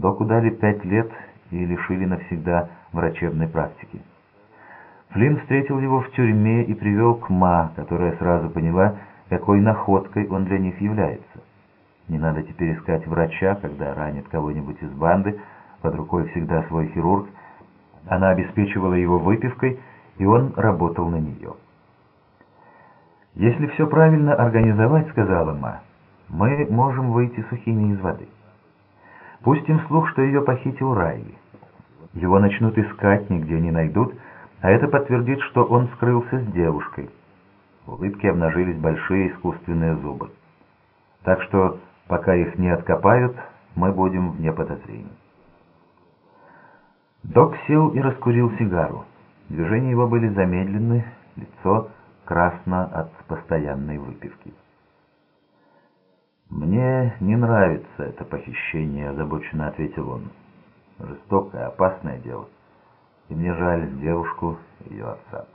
Доку дали пять лет и лишили навсегда врачебной практики. Флинн встретил его в тюрьме и привел к Ма, которая сразу поняла, какой находкой он для них является. Не надо теперь искать врача, когда ранит кого-нибудь из банды, под рукой всегда свой хирург. Она обеспечивала его выпивкой, и он работал на нее. «Если все правильно организовать, — сказала Ма, — мы можем выйти сухими из воды. Пустим слух, что ее похитил Райли. Его начнут искать, нигде не найдут, а это подтвердит, что он скрылся с девушкой. В улыбке обнажились большие искусственные зубы. Так что, пока их не откопают, мы будем вне подозрений. Док сел и раскурил сигару. Движения его были замедлены, лицо красно от постоянной выпивки. «Мне не нравится это похищение», — озабоченно ответил он. «Жестокое, опасное дело, и мне жаль девушку и ее отца».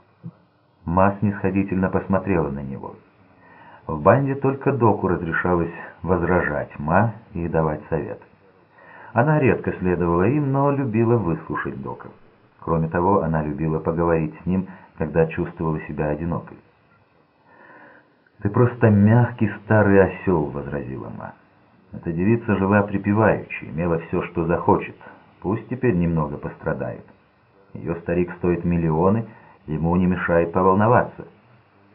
Ма снисходительно посмотрела на него. В банде только доку разрешалось возражать Ма и давать совет. Она редко следовала им, но любила выслушать дока. Кроме того, она любила поговорить с ним, когда чувствовала себя одинокой. «Ты просто мягкий старый осел», — возразила Ма. «Эта девица жила припеваючи, имела все, что захочет. Пусть теперь немного пострадает. Ее старик стоит миллионы, ему не мешает поволноваться.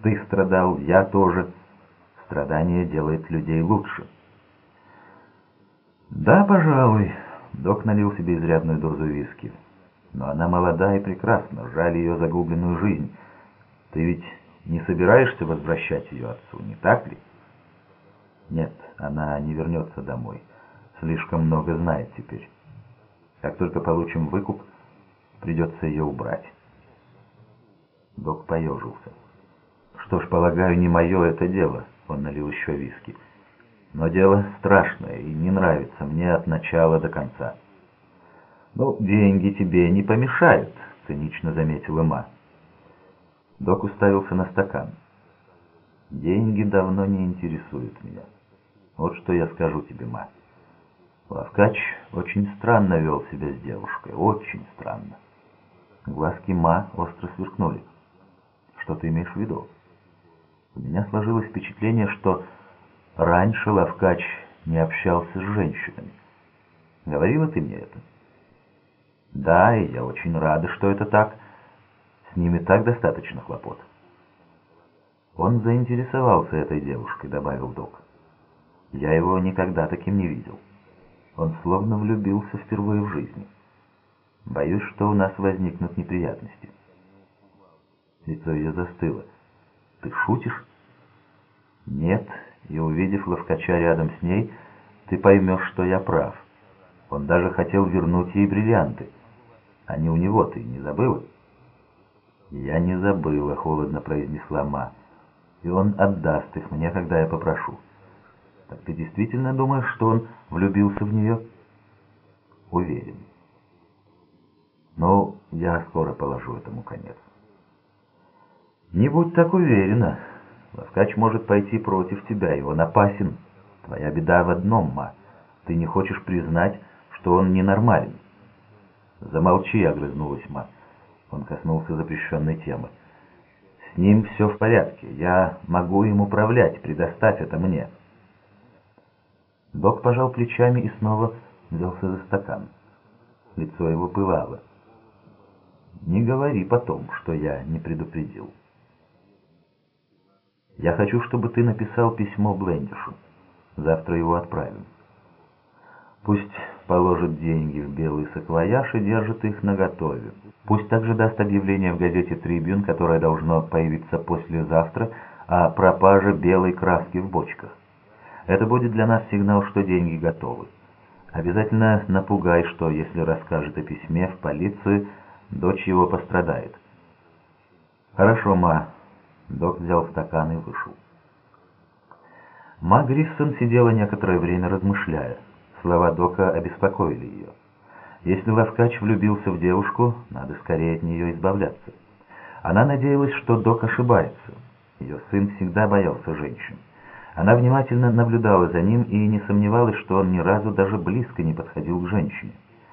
Ты страдал, я тоже. Страдание делает людей лучше». «Да, пожалуй», — док налил себе изрядную дозу виски. «Но она молода и прекрасна, жаль ее загубленную жизнь. Ты ведь не собираешься возвращать ее отцу, не так ли? Нет, она не вернется домой. Слишком много знает теперь. Как только получим выкуп, придется ее убрать. Док поежился. Что ж, полагаю, не мое это дело. Он налил еще виски. Но дело страшное и не нравится мне от начала до конца. «Ну, деньги тебе не помешают», — цинично заметила Ма. Док уставился на стакан. «Деньги давно не интересуют меня. Вот что я скажу тебе, мать. Лавкач очень странно вел себя с девушкой, очень странно». Глазки Ма остро сверкнули. «Что ты имеешь в виду?» У меня сложилось впечатление, что раньше Лавкач не общался с женщинами. Говорила ты мне это? Да, и я очень рада, что это так. С ними так достаточно хлопот. Он заинтересовался этой девушкой, добавил док. Я его никогда таким не видел. Он словно влюбился впервые в жизни. Боюсь, что у нас возникнут неприятности. Лицо ее застыло. Ты шутишь? Нет, и увидев ловкача рядом с ней, ты поймешь, что я прав. Он даже хотел вернуть ей бриллианты. Они у него, ты не забыла? «Я не забыла», — холодно произнесла Ма. «И он отдаст их мне, когда я попрошу». «Так ты действительно думаешь, что он влюбился в нее?» «Уверен». «Ну, я скоро положу этому конец». «Не будь так уверена. Ласкач может пойти против тебя, и он опасен. Твоя беда в одном, Ма. Ты не хочешь признать, что он ненормален». «Замолчи», — огрызнулась Ма. Он коснулся запрещенной темы. «С ним все в порядке. Я могу им управлять. Предоставь это мне». Док пожал плечами и снова взялся за стакан. Лицо его пылало. «Не говори потом, что я не предупредил. Я хочу, чтобы ты написал письмо Блендишу. Завтра его отправим. Пусть положит деньги в белый саквояж и держит их наготове. Пусть также даст объявление в газете «Трибюн», которое должно появиться послезавтра, о пропаже белой краски в бочках. Это будет для нас сигнал, что деньги готовы. Обязательно напугай, что если расскажет о письме в полицию, дочь его пострадает. Хорошо, Ма. Док взял стакан и вышел. Ма Гриссон сидела некоторое время размышляя. Слова Дока обеспокоили ее. Если Лавкач влюбился в девушку, надо скорее от нее избавляться. Она надеялась, что Док ошибается. Ее сын всегда боялся женщин. Она внимательно наблюдала за ним и не сомневалась, что он ни разу даже близко не подходил к женщине.